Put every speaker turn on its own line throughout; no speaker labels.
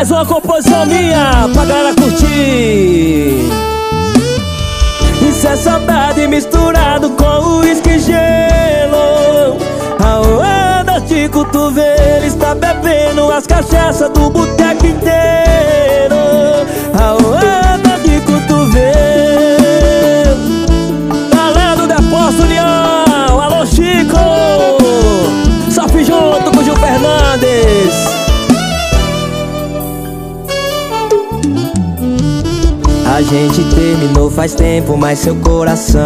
Mais uma composição minha pra galera curtir. Isso é saudade misturado com uísque gelo. A onda de cotovelo está bebendo as cachaças gente terminou faz tempo, mas seu coração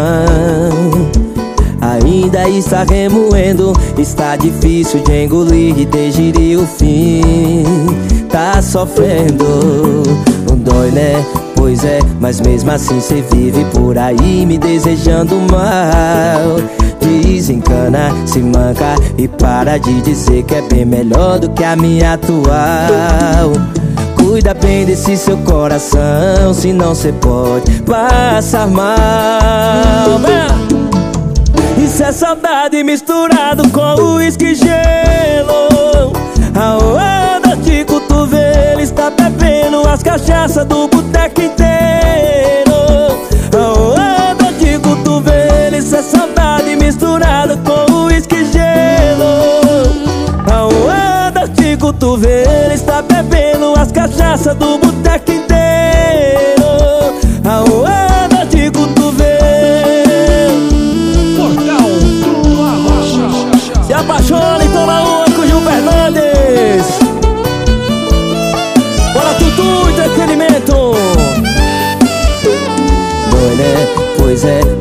Ainda está remoendo. Está difícil de engolir e digerir o fim Tá sofrendo, não dói né? Pois é, mas mesmo assim cê vive por aí me desejando mal. Desencana, se manca e para de dizer que é bem melhor do que a minha atual Cuida bem desse seu coração, senão cê pode passar mal. Isso é saudade misturado com uísque gelo. A onda de cotovelo está bebendo as cachaças do boteco inteiro. Cachaças do boteco inteiro. A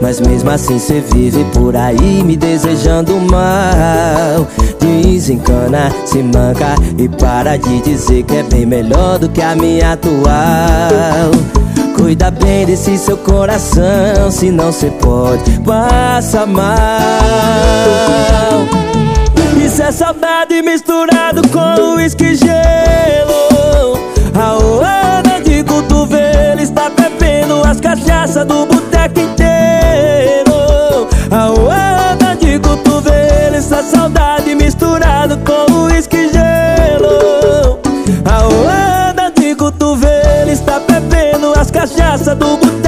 mas mesmo assim cê vive por aí me desejando mal. Desencana, se manca e para de dizer que é bem melhor do que a minha atual. Cuida bem desse seu coração, senão cê pode passar mal. Isso é saudade misturado com uísque gelo. A onda de cotovelo está bebendo as cachaças do misturado com uísque gelo. A onda de cotovelo está bebendo as cachaças do boteco